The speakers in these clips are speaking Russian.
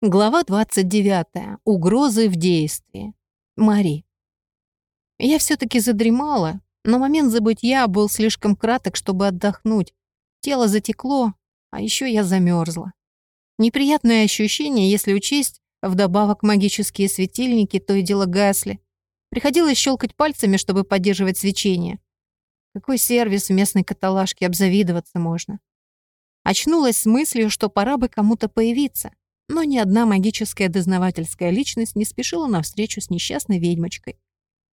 Глава 29. Угрозы в действии. Мари. Я все-таки задремала, но момент забытья был слишком краток, чтобы отдохнуть. Тело затекло, а еще я замерзла. Неприятное ощущение, если учесть, вдобавок магические светильники то и дело гасли. Приходилось щелкать пальцами, чтобы поддерживать свечение. Какой сервис в местной каталажке обзавидоваться можно. Очнулась с мыслью, что пора бы кому-то появиться но ни одна магическая дознавательская личность не спешила навстречу с несчастной ведьмочкой.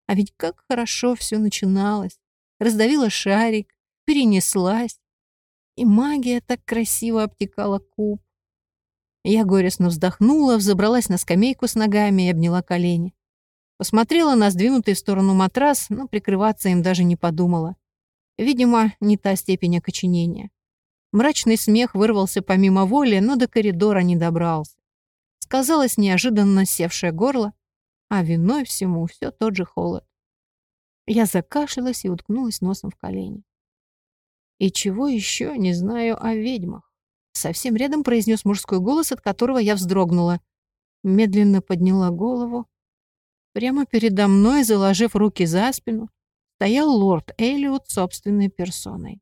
А ведь как хорошо все начиналось. Раздавила шарик, перенеслась. И магия так красиво обтекала куб. Я горестно вздохнула, взобралась на скамейку с ногами и обняла колени. Посмотрела на сдвинутый в сторону матрас, но прикрываться им даже не подумала. Видимо, не та степень окоченения. Мрачный смех вырвался помимо воли, но до коридора не добрался. Сказалось неожиданно севшее горло, а виной всему все тот же холод. Я закашлялась и уткнулась носом в колени. «И чего еще не знаю о ведьмах?» Совсем рядом произнес мужской голос, от которого я вздрогнула. Медленно подняла голову. Прямо передо мной, заложив руки за спину, стоял лорд Эллиот собственной персоной.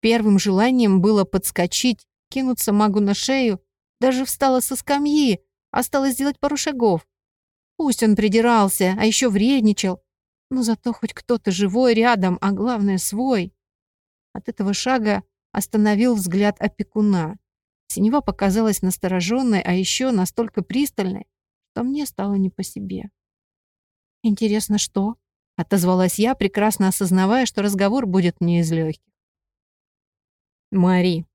Первым желанием было подскочить, кинуться магу на шею, даже встала со скамьи, осталось сделать пару шагов. Пусть он придирался, а еще вредничал, но зато хоть кто-то живой рядом, а главное свой. От этого шага остановил взгляд опекуна. Синева показалась настороженной, а еще настолько пристальной, что мне стало не по себе. «Интересно, что?» — отозвалась я, прекрасно осознавая, что разговор будет не из легких. Мари,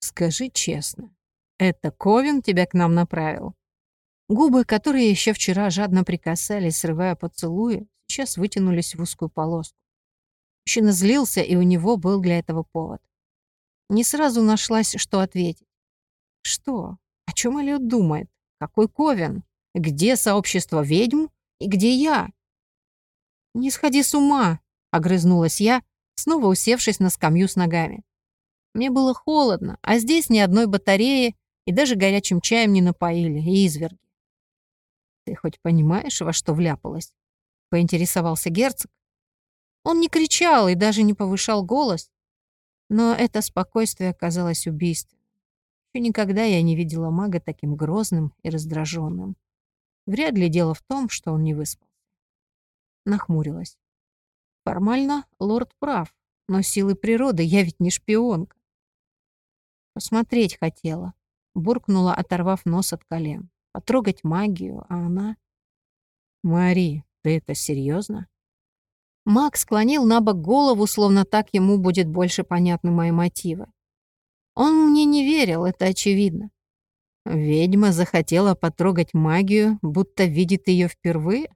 скажи честно, это Ковин тебя к нам направил? Губы, которые еще вчера жадно прикасались, срывая поцелуи, сейчас вытянулись в узкую полоску. Мужчина злился, и у него был для этого повод. Не сразу нашлась, что ответить. Что? О чем Эллиот думает? Какой Ковен? Где сообщество ведьм? И где я? «Не сходи с ума!» — огрызнулась я, снова усевшись на скамью с ногами. Мне было холодно, а здесь ни одной батареи и даже горячим чаем не напоили, и изверги. «Ты хоть понимаешь, во что вляпалась?» — поинтересовался герцог. Он не кричал и даже не повышал голос, но это спокойствие оказалось убийственным. Еще никогда я не видела мага таким грозным и раздраженным. Вряд ли дело в том, что он не выспался. Нахмурилась. Формально лорд прав, но силы природы я ведь не шпионка. Посмотреть хотела. Буркнула, оторвав нос от колен. Потрогать магию, а она... «Мари, ты это серьезно? Маг склонил на бок голову, словно так ему будет больше понятны мои мотивы. Он мне не верил, это очевидно. Ведьма захотела потрогать магию, будто видит ее впервые.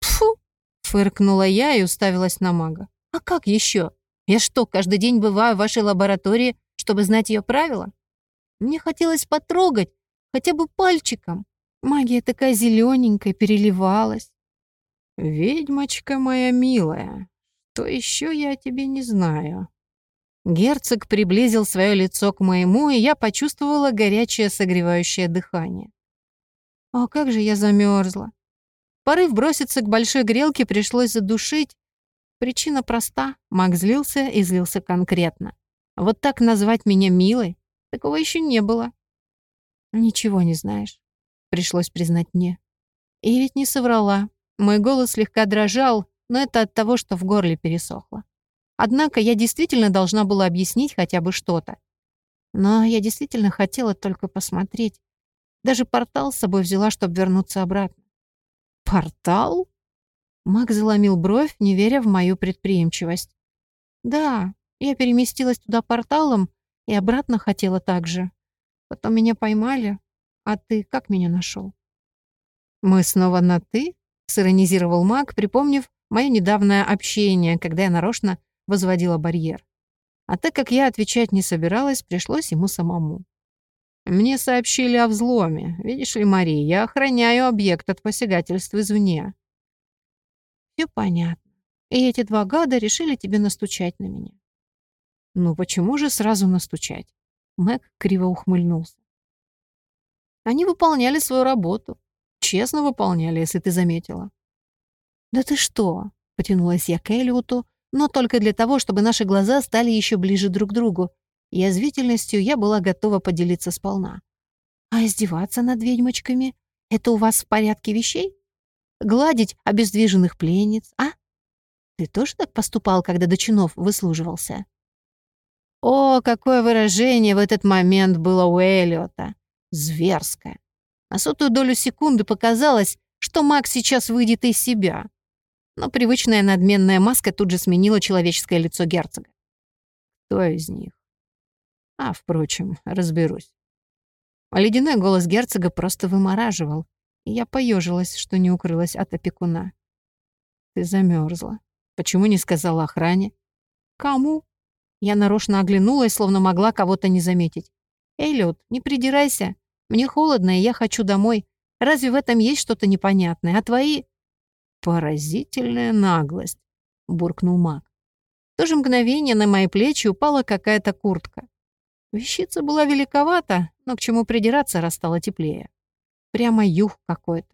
Фу! фыркнула я и уставилась на мага. А как еще? Я что, каждый день бываю в вашей лаборатории чтобы знать ее правила? Мне хотелось потрогать, хотя бы пальчиком. Магия такая зелененькая, переливалась. «Ведьмочка моя милая, что еще я тебе не знаю?» Герцог приблизил свое лицо к моему, и я почувствовала горячее согревающее дыхание. О, как же я замерзла. Порыв броситься к большой грелке пришлось задушить. Причина проста. Маг злился и злился конкретно. Вот так назвать меня милой? Такого еще не было. Ничего не знаешь, пришлось признать мне. И ведь не соврала. Мой голос слегка дрожал, но это от того, что в горле пересохло. Однако я действительно должна была объяснить хотя бы что-то. Но я действительно хотела только посмотреть. Даже портал с собой взяла, чтобы вернуться обратно. «Портал?» Мак заломил бровь, не веря в мою предприимчивость. «Да, я переместилась туда порталом и обратно хотела так же. Потом меня поймали. А ты как меня нашел? «Мы снова на «ты»?» — сиронизировал маг, припомнив мое недавнее общение, когда я нарочно возводила барьер. А так как я отвечать не собиралась, пришлось ему самому. «Мне сообщили о взломе. Видишь ли, Мария, я охраняю объект от посягательств извне». Все понятно. И эти два гада решили тебе настучать на меня. Ну почему же сразу настучать? Мэг криво ухмыльнулся. Они выполняли свою работу. Честно выполняли, если ты заметила. «Да ты что?» — потянулась я к Элиоту, но только для того, чтобы наши глаза стали еще ближе друг к другу. И язвительностью я была готова поделиться сполна. «А издеваться над ведьмочками — это у вас в порядке вещей? Гладить обездвиженных пленниц, а? Ты тоже так поступал, когда до чинов выслуживался?» О, какое выражение в этот момент было у Эллиота! Зверское. На сотую долю секунды показалось, что Макс сейчас выйдет из себя. Но привычная надменная маска тут же сменила человеческое лицо герцога. Кто из них? А, впрочем, разберусь. Ледяной голос герцога просто вымораживал, и я поежилась, что не укрылась от опекуна. Ты замерзла. Почему не сказала охране? Кому? Я нарочно оглянулась, словно могла кого-то не заметить. Эллиот, не придирайся. Мне холодно, и я хочу домой. Разве в этом есть что-то непонятное? А твои...» «Поразительная наглость», — буркнул маг. В то же мгновение на мои плечи упала какая-то куртка. Вещица была великовата, но к чему придираться, раз стало теплее. Прямо юг какой-то.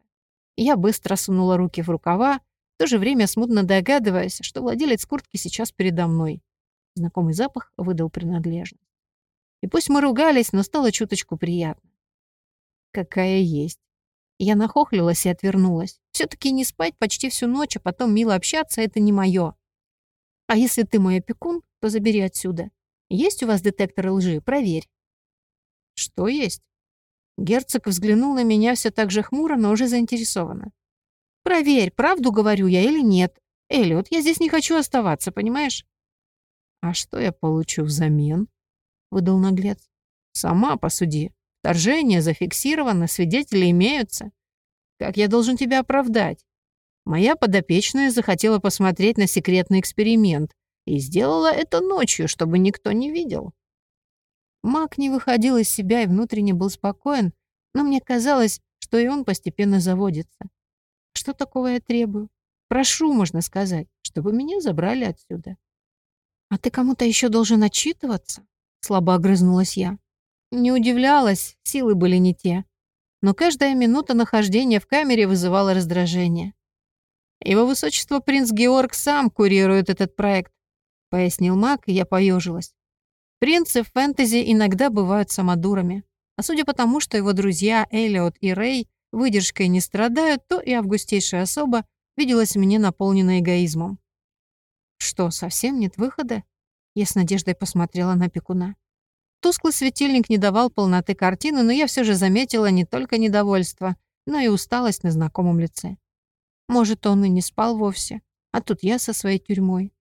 Я быстро сунула руки в рукава, в то же время смутно догадываясь, что владелец куртки сейчас передо мной. Знакомый запах выдал принадлежность. И пусть мы ругались, но стало чуточку приятно какая есть. Я нахохлилась и отвернулась. все таки не спать почти всю ночь, а потом мило общаться — это не мое. А если ты мой опекун, то забери отсюда. Есть у вас детектор лжи? Проверь. Что есть? Герцог взглянул на меня все так же хмуро, но уже заинтересованно. Проверь, правду говорю я или нет. Эллиот, я здесь не хочу оставаться, понимаешь? А что я получу взамен? Выдал наглец. Сама посуди. Вторжение зафиксировано, свидетели имеются. Как я должен тебя оправдать? Моя подопечная захотела посмотреть на секретный эксперимент и сделала это ночью, чтобы никто не видел. Маг не выходил из себя и внутренне был спокоен, но мне казалось, что и он постепенно заводится. Что такого я требую? Прошу, можно сказать, чтобы меня забрали отсюда. «А ты кому-то еще должен отчитываться?» Слабо огрызнулась я. Не удивлялась, силы были не те. Но каждая минута нахождения в камере вызывала раздражение. «Его высочество принц Георг сам курирует этот проект», — пояснил маг, и я поежилась. Принцы в фэнтези иногда бывают самодурами. А судя по тому, что его друзья Элиот и Рэй выдержкой не страдают, то и августейшая особа виделась мне наполненной эгоизмом. «Что, совсем нет выхода?» Я с надеждой посмотрела на пекуна. Тусклый светильник не давал полноты картины, но я все же заметила не только недовольство, но и усталость на знакомом лице. Может, он и не спал вовсе, а тут я со своей тюрьмой.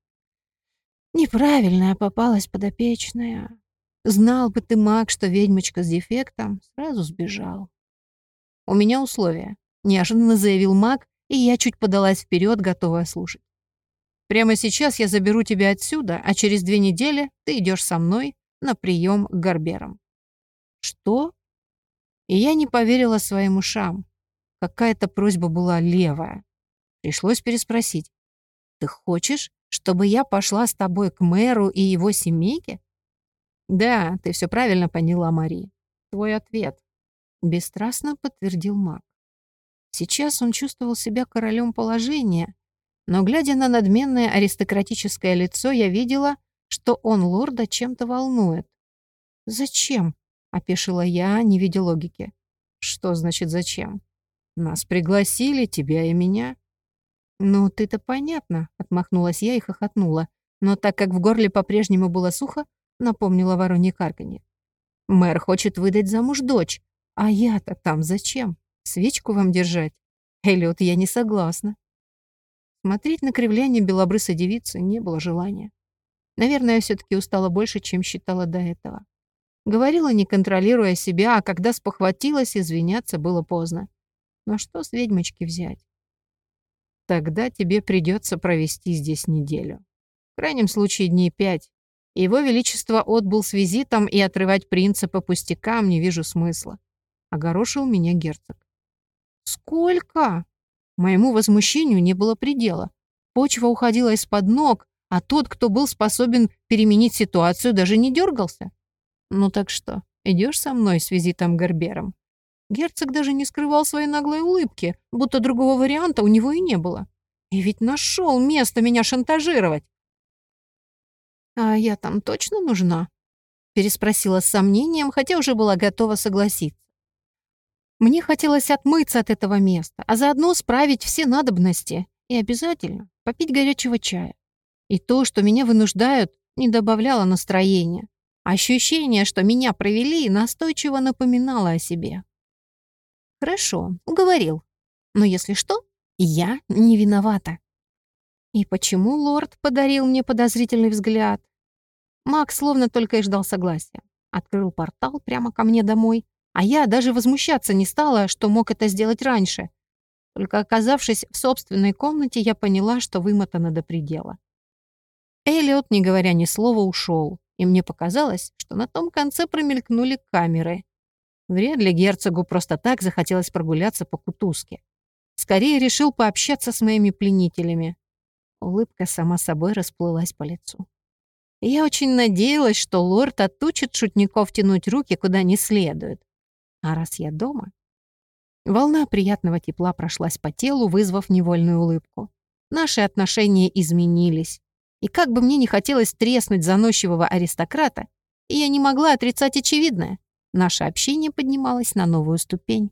Неправильная попалась подопечная. Знал бы ты, маг, что ведьмочка с дефектом, сразу сбежал. У меня условия. Неожиданно заявил маг, и я чуть подалась вперед, готовая слушать. Прямо сейчас я заберу тебя отсюда, а через две недели ты идешь со мной на прием к Горберам. Что? И я не поверила своим ушам. Какая-то просьба была левая. Пришлось переспросить. Ты хочешь, чтобы я пошла с тобой к мэру и его семейке? Да, ты все правильно поняла, Мари. Твой ответ. Бесстрастно подтвердил маг. Сейчас он чувствовал себя королем положения, но, глядя на надменное аристократическое лицо, я видела, что он лорда чем-то волнует. «Зачем?» — опешила я, не видя логики. «Что значит зачем? Нас пригласили, тебя и меня». «Ну, ты-то понятно», — отмахнулась я и хохотнула, но так как в горле по-прежнему было сухо, напомнила воронье карканье. «Мэр хочет выдать замуж дочь, а я-то там зачем? Свечку вам держать? Эллиот, я не согласна». Смотреть на кривляние белобрысой девицы не было желания. Наверное, я все-таки устала больше, чем считала до этого. Говорила, не контролируя себя, а когда спохватилась, извиняться было поздно. Но что с ведьмочки взять? Тогда тебе придется провести здесь неделю. В крайнем случае дней пять. Его Величество отбыл с визитом, и отрывать принца по пустякам не вижу смысла. Огорошил меня герцог. «Сколько?» Моему возмущению не было предела. Почва уходила из-под ног, а тот, кто был способен переменить ситуацию, даже не дергался. Ну так что, идешь со мной с визитом Гербером? Герцог даже не скрывал своей наглой улыбки, будто другого варианта у него и не было. И ведь нашел место меня шантажировать. «А я там точно нужна?» переспросила с сомнением, хотя уже была готова согласиться. Мне хотелось отмыться от этого места, а заодно справить все надобности и обязательно попить горячего чая. И то, что меня вынуждают, не добавляло настроения. Ощущение, что меня провели, настойчиво напоминало о себе. Хорошо, уговорил. Но если что, я не виновата. И почему лорд подарил мне подозрительный взгляд? Макс словно только и ждал согласия. Открыл портал прямо ко мне домой, а я даже возмущаться не стала, что мог это сделать раньше. Только оказавшись в собственной комнате, я поняла, что вымотана до предела. Эллиот, не говоря ни слова, ушел, и мне показалось, что на том конце промелькнули камеры. Вряд ли герцогу просто так захотелось прогуляться по кутузке. Скорее решил пообщаться с моими пленителями. Улыбка сама собой расплылась по лицу. Я очень надеялась, что лорд отучит шутников тянуть руки куда не следует. А раз я дома... Волна приятного тепла прошлась по телу, вызвав невольную улыбку. Наши отношения изменились. И как бы мне не хотелось треснуть заносчивого аристократа, я не могла отрицать очевидное. Наше общение поднималось на новую ступень.